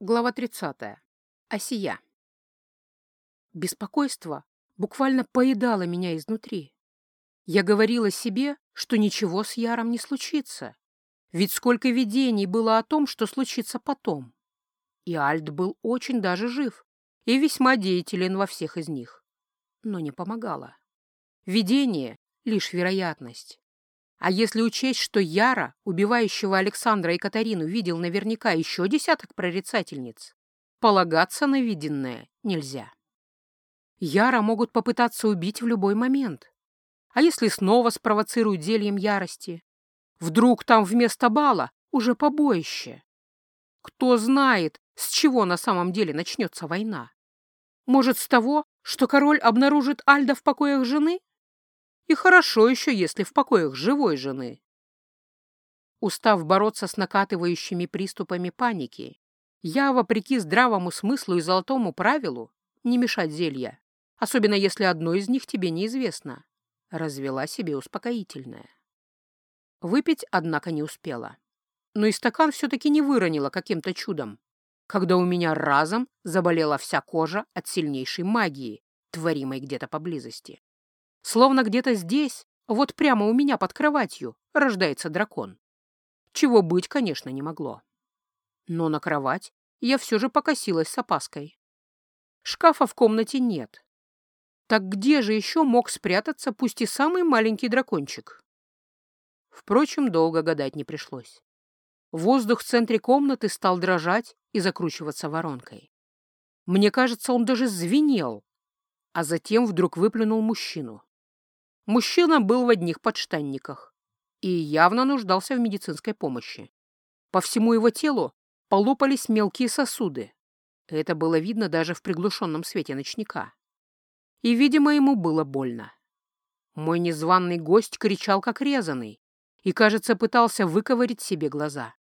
Глава 30. Осия. Беспокойство буквально поедало меня изнутри. Я говорила себе, что ничего с Яром не случится. Ведь сколько видений было о том, что случится потом. И Альт был очень даже жив и весьма деятелен во всех из них. Но не помогало. Видение — лишь вероятность. А если учесть, что Яра, убивающего Александра и Катарину, видел наверняка еще десяток прорицательниц, полагаться на виденное нельзя. Яра могут попытаться убить в любой момент. А если снова спровоцируют зельем ярости? Вдруг там вместо бала уже побоище? Кто знает, с чего на самом деле начнется война? Может, с того, что король обнаружит Альда в покоях жены? И хорошо еще, если в покоях живой жены. Устав бороться с накатывающими приступами паники, я, вопреки здравому смыслу и золотому правилу, не мешать зелья, особенно если одно из них тебе неизвестно, развела себе успокоительное. Выпить, однако, не успела. Но и стакан все-таки не выронила каким-то чудом, когда у меня разом заболела вся кожа от сильнейшей магии, творимой где-то поблизости. Словно где-то здесь, вот прямо у меня под кроватью, рождается дракон. Чего быть, конечно, не могло. Но на кровать я все же покосилась с опаской. Шкафа в комнате нет. Так где же еще мог спрятаться пусть и самый маленький дракончик? Впрочем, долго гадать не пришлось. Воздух в центре комнаты стал дрожать и закручиваться воронкой. Мне кажется, он даже звенел, а затем вдруг выплюнул мужчину. Мужчина был в одних подштанниках и явно нуждался в медицинской помощи. По всему его телу полопались мелкие сосуды. Это было видно даже в приглушенном свете ночника. И, видимо, ему было больно. Мой незваный гость кричал, как резанный, и, кажется, пытался выковырить себе глаза.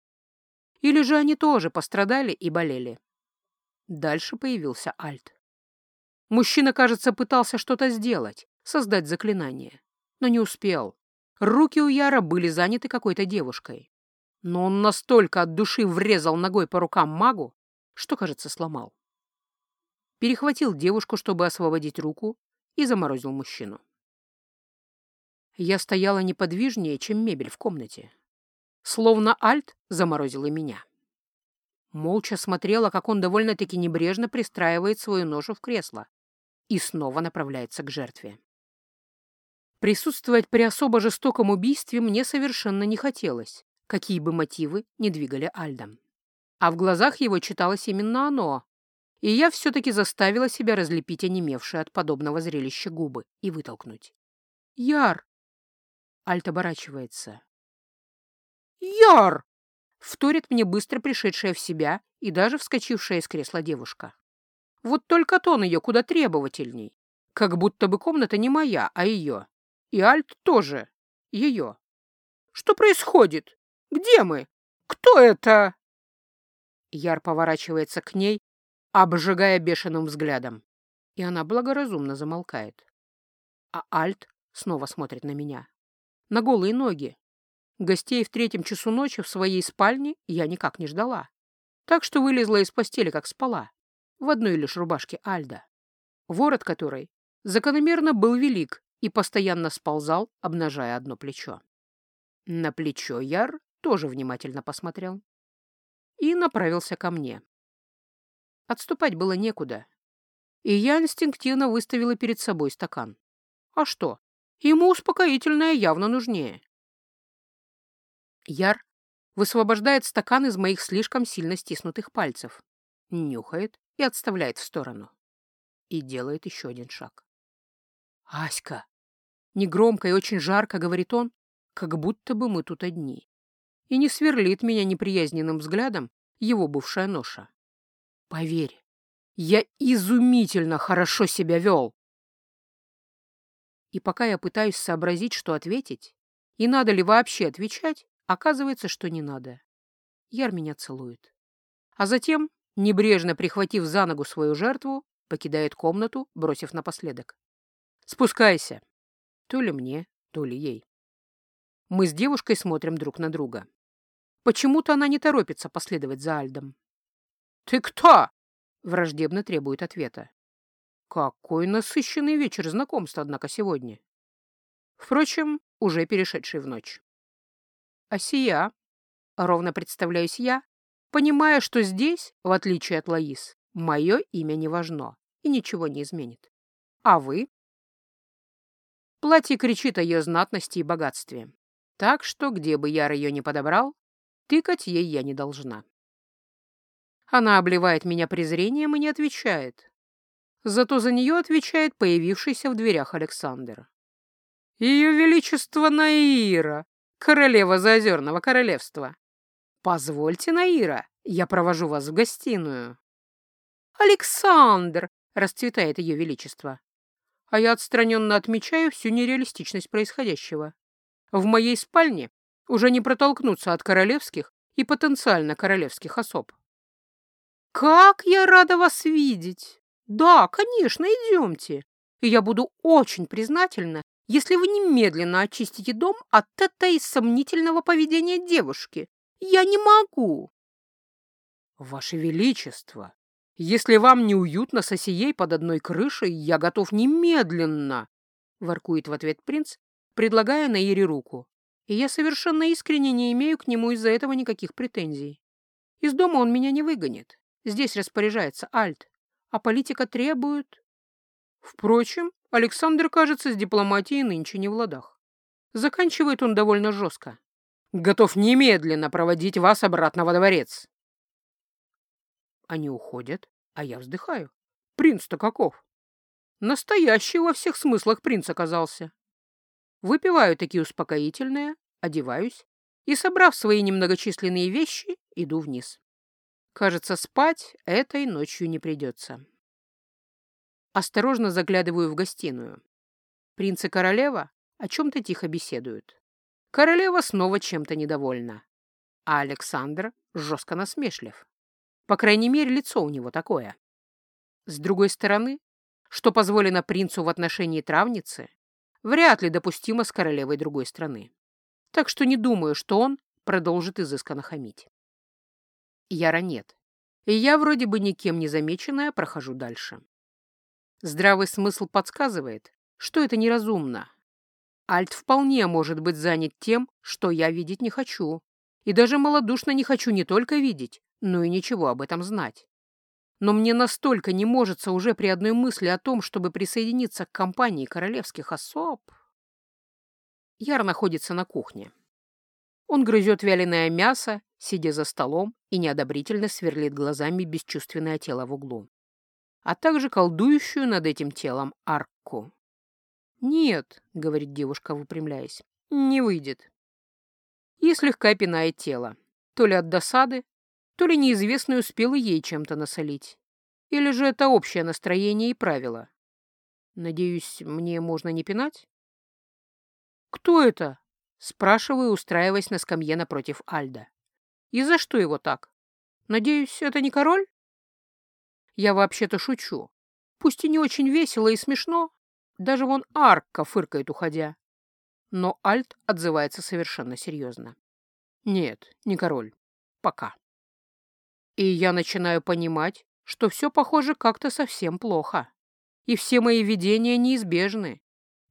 Или же они тоже пострадали и болели. Дальше появился Альт. Мужчина, кажется, пытался что-то сделать, создать заклинание. Но не успел. Руки у Яра были заняты какой-то девушкой. Но он настолько от души врезал ногой по рукам магу, что, кажется, сломал. Перехватил девушку, чтобы освободить руку, и заморозил мужчину. Я стояла неподвижнее, чем мебель в комнате. Словно Альт заморозил и меня. Молча смотрела, как он довольно-таки небрежно пристраивает свою ношу в кресло и снова направляется к жертве. Присутствовать при особо жестоком убийстве мне совершенно не хотелось, какие бы мотивы не двигали Альдом. А в глазах его читалось именно оно, и я все-таки заставила себя разлепить онемевшие от подобного зрелища губы и вытолкнуть. «Яр!» Альт оборачивается. «Яр!» — вторит мне быстро пришедшая в себя и даже вскочившая из кресла девушка. Вот только тон ее куда требовательней, как будто бы комната не моя, а ее. И Альт тоже. Ее. Что происходит? Где мы? Кто это? Яр поворачивается к ней, обжигая бешеным взглядом. И она благоразумно замолкает. А Альт снова смотрит на меня. На голые ноги. Гостей в третьем часу ночи в своей спальне я никак не ждала. Так что вылезла из постели, как спала. В одной лишь рубашке Альда. Ворот которой закономерно был велик и постоянно сползал, обнажая одно плечо. На плечо Яр тоже внимательно посмотрел и направился ко мне. Отступать было некуда, и я инстинктивно выставила перед собой стакан. А что? Ему успокоительное явно нужнее. Яр высвобождает стакан из моих слишком сильно стиснутых пальцев, нюхает и отставляет в сторону. И делает еще один шаг. «Аська!» Негромко и очень жарко говорит он, как будто бы мы тут одни. И не сверлит меня неприязненным взглядом его бывшая ноша. Поверь, я изумительно хорошо себя вел. И пока я пытаюсь сообразить, что ответить, и надо ли вообще отвечать, оказывается, что не надо. Яр меня целует. А затем, небрежно прихватив за ногу свою жертву, покидает комнату, бросив напоследок. «Спускайся!» То ли мне, то ли ей. Мы с девушкой смотрим друг на друга. Почему-то она не торопится последовать за Альдом. «Ты кто?» — враждебно требует ответа. Какой насыщенный вечер знакомства, однако, сегодня. Впрочем, уже перешедший в ночь. А сия, ровно представляюсь я, понимая, что здесь, в отличие от Лаис, мое имя не важно и ничего не изменит. А вы? Платье кричит о ее знатности и богатстве. Так что, где бы я ее не подобрал, тыкать ей я не должна. Она обливает меня презрением и не отвечает. Зато за нее отвечает появившийся в дверях Александр. Ее Величество Наира, королева Заозерного королевства. Позвольте, Наира, я провожу вас в гостиную. Александр, расцветает ее Величество. А я отстраненно отмечаю всю нереалистичность происходящего. В моей спальне уже не протолкнуться от королевских и потенциально королевских особ. «Как я рада вас видеть! Да, конечно, идемте. И я буду очень признательна, если вы немедленно очистите дом от этой сомнительного поведения девушки. Я не могу!» «Ваше Величество, если вам неуютно с осией под одной крышей, я готов немедленно!» — воркует в ответ принц, предлагая Наире руку. И я совершенно искренне не имею к нему из-за этого никаких претензий. Из дома он меня не выгонит. Здесь распоряжается Альт, а политика требует... Впрочем, Александр, кажется, с дипломатией нынче не в ладах. Заканчивает он довольно жестко. Готов немедленно проводить вас обратно во дворец. Они уходят, а я вздыхаю. Принц-то каков? Настоящий во всех смыслах принц оказался. Выпиваю такие успокоительные, одеваюсь и, собрав свои немногочисленные вещи, иду вниз. Кажется, спать этой ночью не придется. Осторожно заглядываю в гостиную. Принц и королева о чем-то тихо беседуют. Королева снова чем-то недовольна, а Александр жестко насмешлив. По крайней мере, лицо у него такое. С другой стороны, что позволено принцу в отношении травницы, вряд ли допустимо с королевой другой страны. Так что не думаю, что он продолжит изысканно хамить. Яра нет. И я, вроде бы никем не замеченная, прохожу дальше. Здравый смысл подсказывает, что это неразумно. Альт вполне может быть занят тем, что я видеть не хочу. И даже малодушно не хочу не только видеть, но и ничего об этом знать. Но мне настолько не можется уже при одной мысли о том, чтобы присоединиться к компании королевских особ. Яр находится на кухне. Он грызет вяленое мясо, сидя за столом, и неодобрительно сверлит глазами бесчувственное тело в углу, а также колдующую над этим телом арку. «Нет», — говорит девушка, выпрямляясь, — «не выйдет». И слегка пинает тело, то ли от досады, то ли неизвестный успел ей чем-то насолить. Или же это общее настроение и правило. Надеюсь, мне можно не пинать? «Кто это?» — спрашиваю, устраиваясь на скамье напротив Альда. И за что его так? Надеюсь, это не король? Я вообще-то шучу. Пусть и не очень весело и смешно. Даже вон Арка фыркает, уходя. Но Альт отзывается совершенно серьезно. Нет, не король. Пока. И я начинаю понимать, что все, похоже, как-то совсем плохо. И все мои видения неизбежны.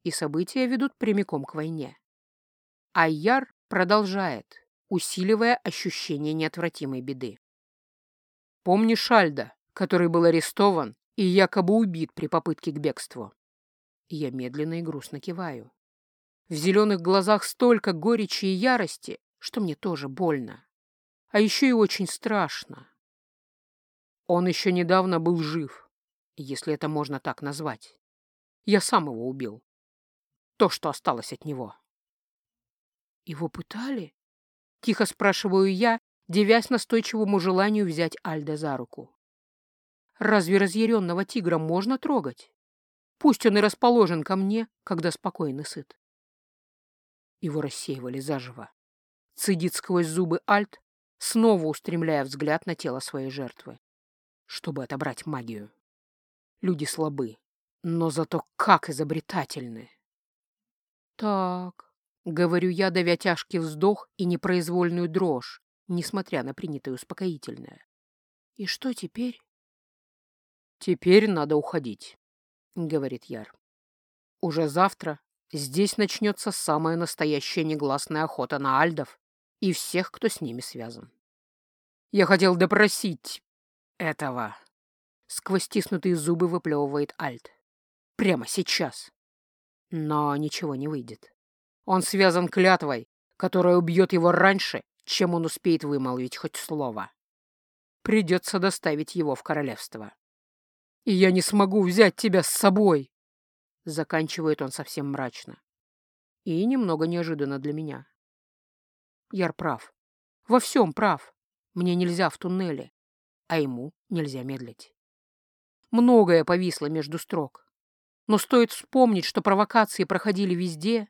И события ведут прямиком к войне. Айяр продолжает усиливая ощущение неотвратимой беды. Помни Шальда, который был арестован и якобы убит при попытке к бегству? Я медленно и грустно киваю. В зеленых глазах столько горечи и ярости, что мне тоже больно. А еще и очень страшно. Он еще недавно был жив, если это можно так назвать. Я сам его убил. То, что осталось от него. Его пытали? Тихо спрашиваю я, девясь настойчивому желанию взять Альда за руку. Разве разъяренного тигра можно трогать? Пусть он и расположен ко мне, когда спокойно сыт. Его рассеивали заживо. Цедит сквозь зубы Альт, снова устремляя взгляд на тело своей жертвы, чтобы отобрать магию. Люди слабы, но зато как изобретательны. Так, Говорю я, давя тяжкий вздох и непроизвольную дрожь, несмотря на принятое успокоительное. И что теперь? Теперь надо уходить, говорит Яр. Уже завтра здесь начнется самая настоящая негласная охота на альдов и всех, кто с ними связан. Я хотел допросить этого. Сквозь стиснутые зубы выплевывает Альт. Прямо сейчас. Но ничего не выйдет. Он связан клятвой, которая убьет его раньше, чем он успеет вымолвить хоть слово. Придется доставить его в королевство. И я не смогу взять тебя с собой. Заканчивает он совсем мрачно. И немного неожиданно для меня. Яр прав. Во всем прав. Мне нельзя в туннеле, а ему нельзя медлить. Многое повисло между строк. Но стоит вспомнить, что провокации проходили везде,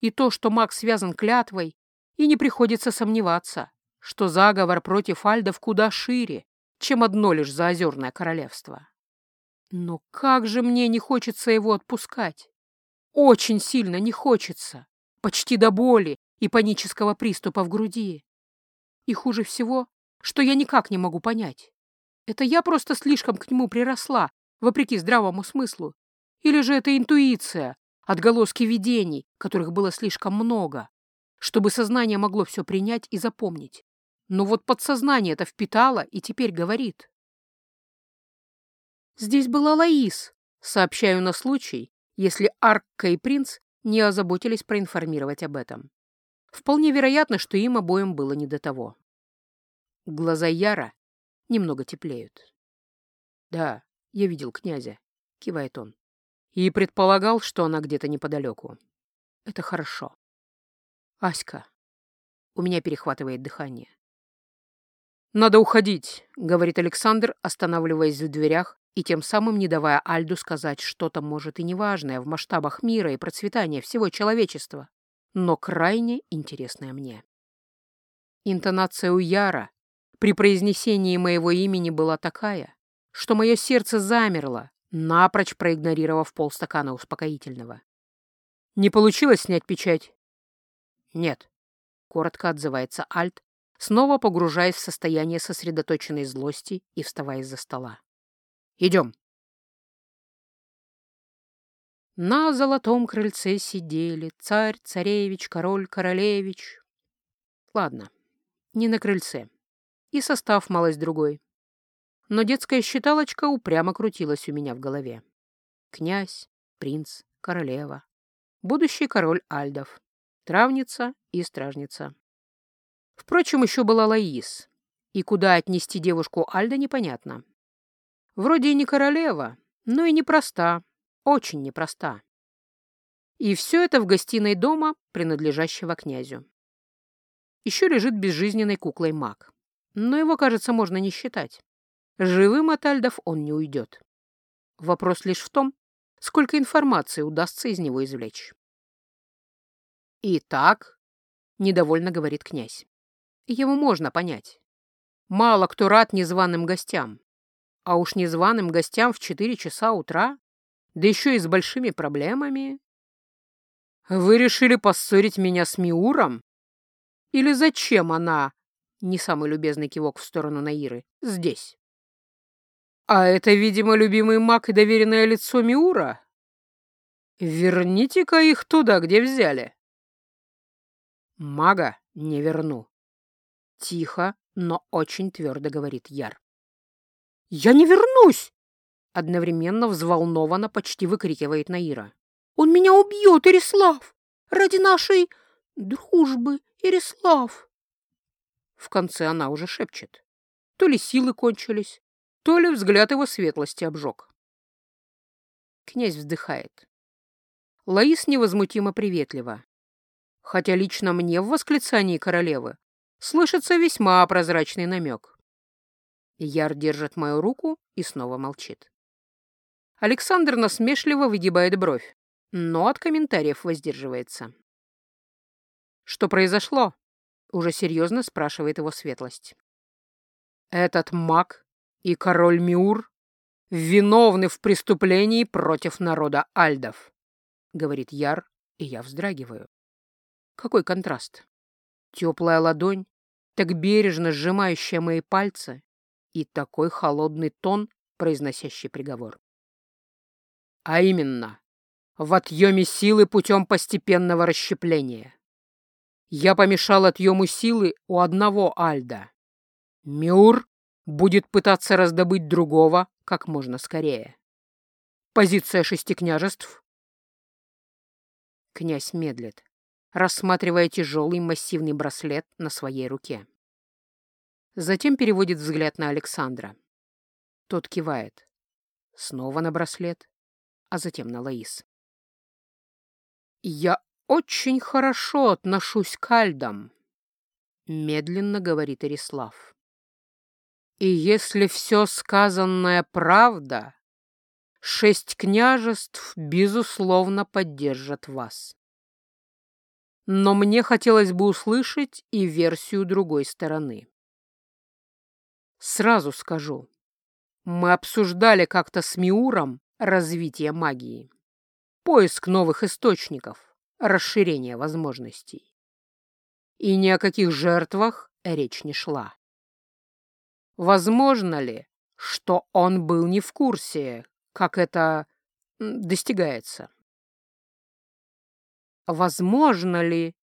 и то, что маг связан клятвой, и не приходится сомневаться, что заговор против альдов куда шире, чем одно лишь заозерное королевство. Но как же мне не хочется его отпускать? Очень сильно не хочется. Почти до боли и панического приступа в груди. И хуже всего, что я никак не могу понять. Это я просто слишком к нему приросла, вопреки здравому смыслу? Или же это интуиция, отголоски видений, которых было слишком много, чтобы сознание могло все принять и запомнить? Но вот подсознание это впитало и теперь говорит. Здесь была Лаис, сообщаю на случай, если Аркка и принц не озаботились проинформировать об этом. Вполне вероятно, что им обоим было не до того. Глаза Яра немного теплеют. «Да, я видел князя», — кивает он. «И предполагал, что она где-то неподалеку. Это хорошо. Аська». У меня перехватывает дыхание. «Надо уходить», — говорит Александр, останавливаясь в дверях и тем самым не давая Альду сказать что-то, может, и неважное в масштабах мира и процветания всего человечества, но крайне интересное мне. Интонация у Яра при произнесении моего имени была такая, что мое сердце замерло, напрочь проигнорировав полстакана успокоительного. «Не получилось снять печать?» «Нет», — коротко отзывается Альт, снова погружаясь в состояние сосредоточенной злости и вставая из-за стола. Идем. На золотом крыльце сидели царь, царевич, король, королевич. Ладно, не на крыльце. И состав малость другой. Но детская считалочка упрямо крутилась у меня в голове. Князь, принц, королева, будущий король Альдов, травница и стражница. Впрочем, еще была Лаис, и куда отнести девушку Альда непонятно. Вроде и не королева, но и непроста, очень непроста. И все это в гостиной дома, принадлежащего князю. Еще лежит безжизненной куклой маг. Но его, кажется, можно не считать. Живым от Альдов он не уйдет. Вопрос лишь в том, сколько информации удастся из него извлечь. «Итак», — недовольно говорит князь, — его можно понять. Мало кто рад незваным гостям, а уж незваным гостям в четыре часа утра, да еще и с большими проблемами. Вы решили поссорить меня с Миуром? Или зачем она, не самый любезный кивок в сторону Наиры, здесь? А это, видимо, любимый маг и доверенное лицо Миура? Верните-ка их туда, где взяли. Мага не верну. Тихо, но очень твердо говорит Яр. «Я не вернусь!» Одновременно взволнованно почти выкрикивает Наира. «Он меня убьет, Ирислав! Ради нашей дружбы, Ирислав!» В конце она уже шепчет. То ли силы кончились, то ли взгляд его светлости обжег. Князь вздыхает. Лаис невозмутимо приветлива. Хотя лично мне в восклицании королевы слышится весьма прозрачный намек. Яр держит мою руку и снова молчит. Александр насмешливо выгибает бровь, но от комментариев воздерживается. «Что произошло?» — уже серьезно спрашивает его светлость. «Этот маг и король Миур виновны в преступлении против народа Альдов», — говорит Яр, и я вздрагиваю. Какой контраст. Теплая ладонь, так бережно сжимающая мои пальцы, и такой холодный тон, произносящий приговор. А именно, в отъеме силы путем постепенного расщепления. Я помешал отъему силы у одного Альда. Миур будет пытаться раздобыть другого как можно скорее. Позиция шести княжеств. Князь медлит, рассматривая тяжелый массивный браслет на своей руке. Затем переводит взгляд на Александра. Тот кивает. Снова на браслет, а затем на Лаис. «Я очень хорошо отношусь к Альдам», — медленно говорит Ирислав. «И если все сказанное правда, шесть княжеств, безусловно, поддержат вас. Но мне хотелось бы услышать и версию другой стороны. Сразу скажу, мы обсуждали как-то с Миуром развитие магии, поиск новых источников, расширение возможностей. И ни о каких жертвах речь не шла. Возможно ли, что он был не в курсе, как это достигается? Возможно ли,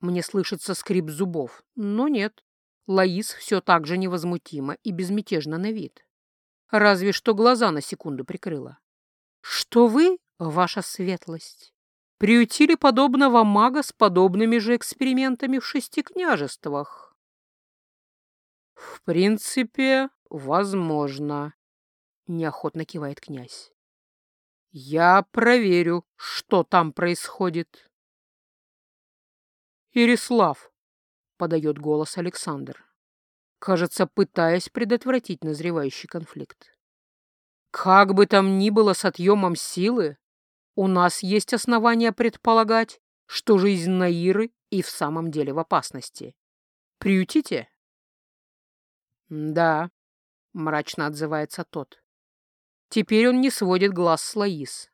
мне слышится скрип зубов, но нет. Лаис все так же невозмутимо и безмятежно на вид. Разве что глаза на секунду прикрыла. Что вы, ваша светлость, приютили подобного мага с подобными же экспериментами в шести княжествах? В принципе, возможно, неохотно кивает князь. Я проверю, что там происходит. Ирислав, подает голос Александр, кажется, пытаясь предотвратить назревающий конфликт. Как бы там ни было с отъемом силы, у нас есть основания предполагать, что жизнь Наиры и в самом деле в опасности. Приютите? Да, мрачно отзывается тот. Теперь он не сводит глаз с Лаис.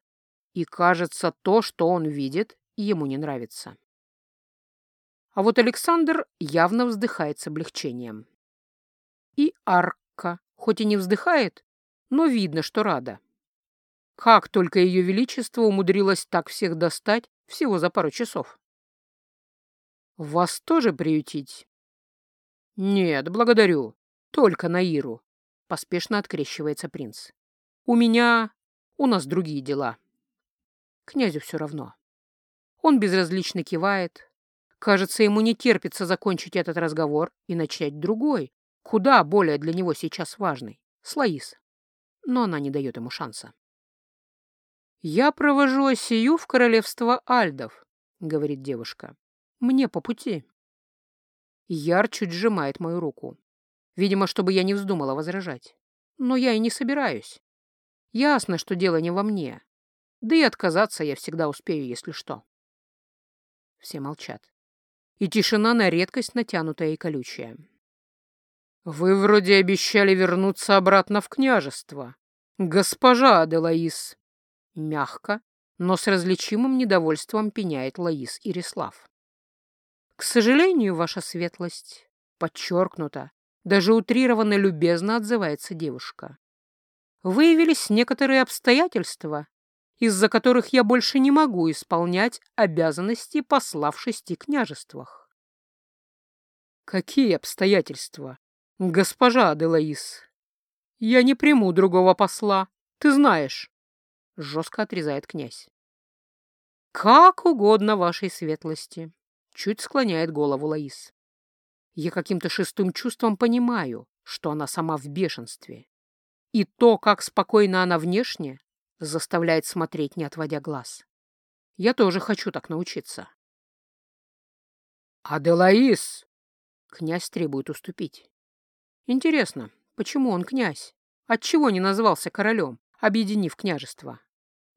И кажется, то, что он видит, ему не нравится. А вот Александр явно вздыхает с облегчением. И Арка, хоть и не вздыхает, но видно, что рада. Как только ее величество умудрилось так всех достать всего за пару часов. Вас тоже приютить? Нет, благодарю. Только Наиру. Поспешно открещивается принц. У меня... у нас другие дела. Князю все равно. Он безразлично кивает, Кажется, ему не терпится закончить этот разговор и начать другой, куда более для него сейчас важный — Слоис. Но она не дает ему шанса. «Я провожу Осию в королевство Альдов», — говорит девушка. «Мне по пути». Яр чуть сжимает мою руку. Видимо, чтобы я не вздумала возражать. Но я и не собираюсь. Ясно, что дело не во мне. Да и отказаться я всегда успею, если что. Все молчат и тишина на редкость натянутая и колючая. «Вы вроде обещали вернуться обратно в княжество, госпожа Аделаис!» Мягко, но с различимым недовольством пеняет Лаис Ирислав. «К сожалению, ваша светлость, подчеркнуто, даже утрированно любезно отзывается девушка. Выявились некоторые обстоятельства, из-за которых я больше не могу исполнять обязанности посла в шести княжествах. Какие обстоятельства, госпожа Аделаис? Я не приму другого посла, ты знаешь, — жестко отрезает князь. Как угодно вашей светлости, — чуть склоняет голову Лаис. Я каким-то шестым чувством понимаю, что она сама в бешенстве. И то, как спокойно она внешне, заставляет смотреть, не отводя глаз. Я тоже хочу так научиться. «Аделаис!» Князь требует уступить. Интересно, почему он князь? Отчего не назвался королем, объединив княжество?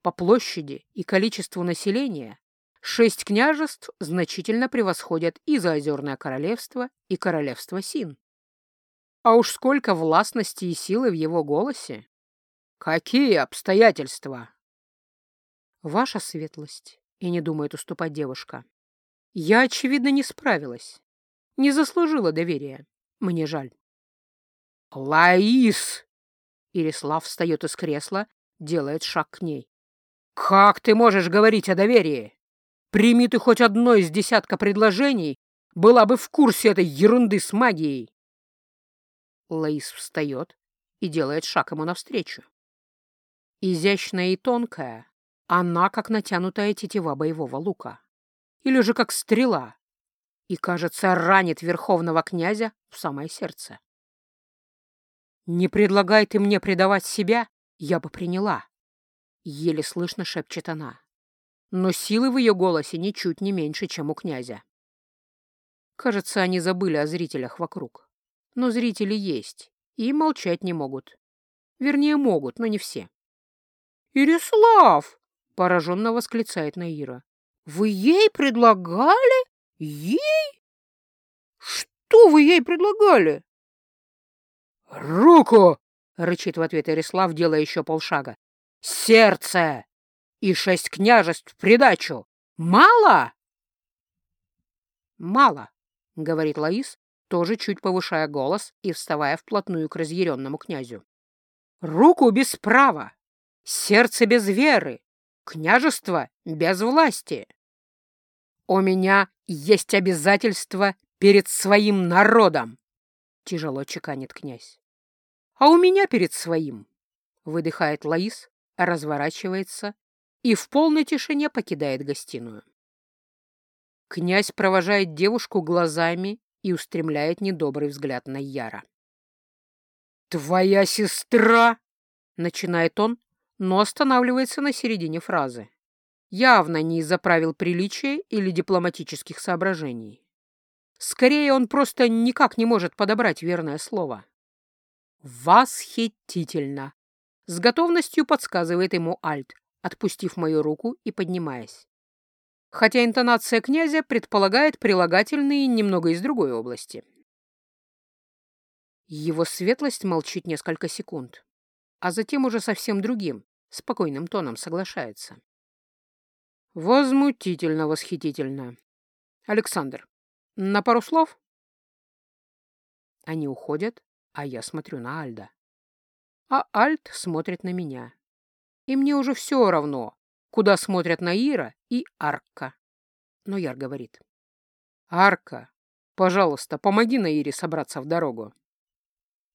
По площади и количеству населения шесть княжеств значительно превосходят и Заозерное королевство, и королевство Син. А уж сколько властности и силы в его голосе! «Какие обстоятельства?» «Ваша светлость», — и не думает уступать девушка. «Я, очевидно, не справилась. Не заслужила доверия. Мне жаль». «Лаис!» Ирислав встает из кресла, делает шаг к ней. «Как ты можешь говорить о доверии? Прими ты хоть одно из десятка предложений, была бы в курсе этой ерунды с магией!» Лаис встает и делает шаг ему навстречу. Изящная и тонкая, она как натянутая тетива боевого лука. Или же как стрела. И, кажется, ранит верховного князя в самое сердце. «Не предлагай ты мне предавать себя, я бы приняла», — еле слышно шепчет она. Но силы в ее голосе ничуть не меньше, чем у князя. Кажется, они забыли о зрителях вокруг. Но зрители есть, и молчать не могут. Вернее, могут, но не все. «Ирислав!» — пораженно восклицает Наира. «Вы ей предлагали? Ей? Что вы ей предлагали?» «Руку!» — рычит в ответ Ярислав, делая еще полшага. «Сердце! И шесть княжеств в придачу! Мало?» «Мало», — говорит Лаис, тоже чуть повышая голос и вставая вплотную к разъяренному князю. «Руку без права, сердце без веры, княжество без власти. У меня есть обязательства перед своим народом», — тяжело чеканит князь. А у меня перед своим, выдыхает Лаис, разворачивается и в полной тишине покидает гостиную. Князь провожает девушку глазами и устремляет недобрый взгляд на Яра. «Твоя сестра!» — начинает он, но останавливается на середине фразы. Явно не из-за правил приличия или дипломатических соображений. Скорее, он просто никак не может подобрать верное слово. «Восхитительно!» С готовностью подсказывает ему Альт, отпустив мою руку и поднимаясь. Хотя интонация князя предполагает прилагательные немного из другой области. Его светлость молчит несколько секунд, а затем уже совсем другим, спокойным тоном соглашается. Возмутительно восхитительно. Александр, на пару слов? Они уходят, а я смотрю на Альда. А Альд смотрит на меня. И мне уже все равно, куда смотрят Наира и Арка. Но Яр говорит. «Арка, пожалуйста, помоги Наире собраться в дорогу».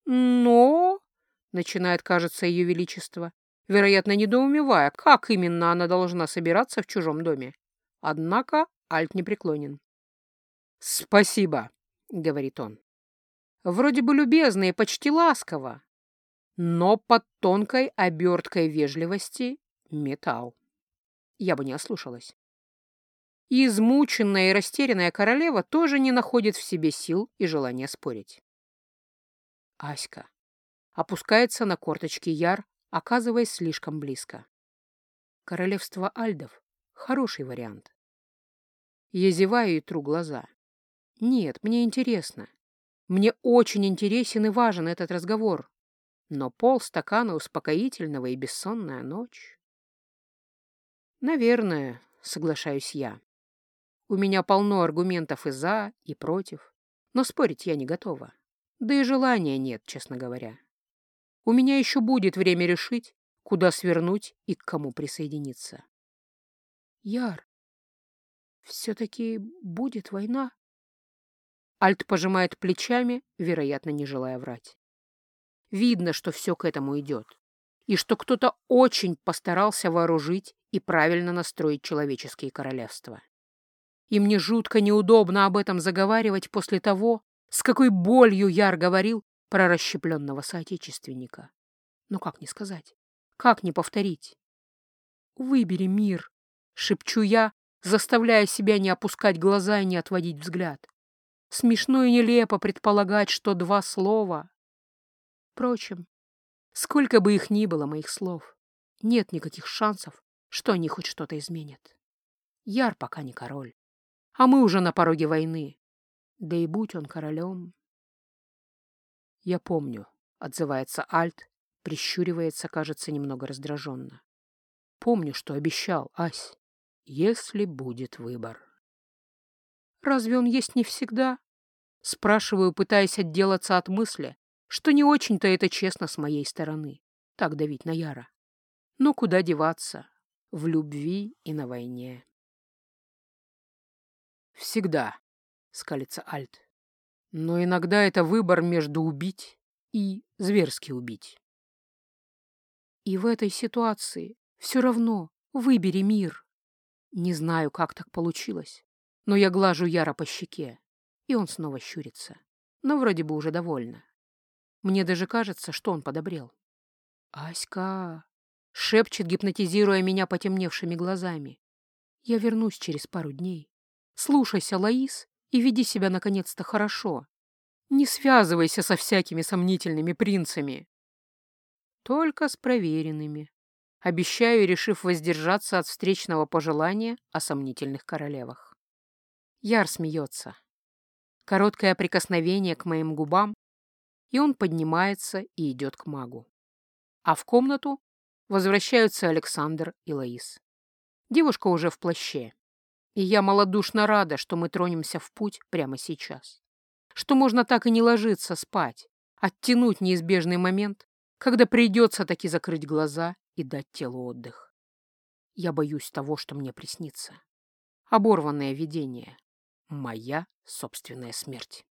«Но...» — начинает, кажется, ее величество, вероятно, недоумевая, как именно она должна собираться в чужом доме. Однако Альт непреклонен. «Спасибо», — говорит он. Вроде бы любезно и почти ласково, но под тонкой оберткой вежливости металл. Я бы не ослушалась. Измученная и растерянная королева тоже не находит в себе сил и желания спорить. Аська опускается на корточки Яр, оказываясь слишком близко. Королевство Альдов — хороший вариант. Я зеваю и тру глаза. Нет, мне интересно. Мне очень интересен и важен этот разговор, но полстакана успокоительного и бессонная ночь. Наверное, соглашаюсь я. У меня полно аргументов и за, и против, но спорить я не готова. Да и желания нет, честно говоря. У меня еще будет время решить, куда свернуть и к кому присоединиться. Яр, все-таки будет война? Альт пожимает плечами, вероятно, не желая врать. Видно, что все к этому идет, и что кто-то очень постарался вооружить и правильно настроить человеческие королевства. И мне жутко неудобно об этом заговаривать после того, с какой болью Яр говорил про расщепленного соотечественника. Но как не сказать? Как не повторить? «Выбери мир», — шепчу я, заставляя себя не опускать глаза и не отводить взгляд. Смешно и нелепо предполагать, что два слова. Впрочем, сколько бы их ни было, моих слов, нет никаких шансов, что они хоть что-то изменят. Яр пока не король, а мы уже на пороге войны. Да и будь он королем. Я помню, отзывается Альт, прищуривается, кажется, немного раздраженно. Помню, что обещал, Ась, если будет выбор. Разве он есть не всегда? Спрашиваю, пытаясь отделаться от мысли, что не очень-то это честно с моей стороны, так давить на Яра. Но куда деваться? В любви и на войне. Всегда, скалится Альт. Но иногда это выбор между убить и зверски убить. И в этой ситуации все равно выбери мир. Не знаю, как так получилось, но я глажу Яра по щеке, и он снова щурится, но вроде бы уже довольно. Мне даже кажется, что он подобрел. «Аська!» — шепчет, гипнотизируя меня потемневшими глазами. «Я вернусь через пару дней. Слушайся, Лаис, и веди себя наконец-то хорошо. Не связывайся со всякими сомнительными принцами. Только с проверенными. Обещаю, решив воздержаться от встречного пожелания о сомнительных королевах. Яр смеется. Короткое прикосновение к моим губам, и он поднимается и идет к магу. А в комнату возвращаются Александр и Лаис. Девушка уже в плаще, и я малодушно рада, что мы тронемся в путь прямо сейчас. Что можно так и не ложиться спать, оттянуть неизбежный момент, когда придется таки закрыть глаза и дать телу отдых. Я боюсь того, что мне приснится. Оборванное видение. Моя собственная смерть.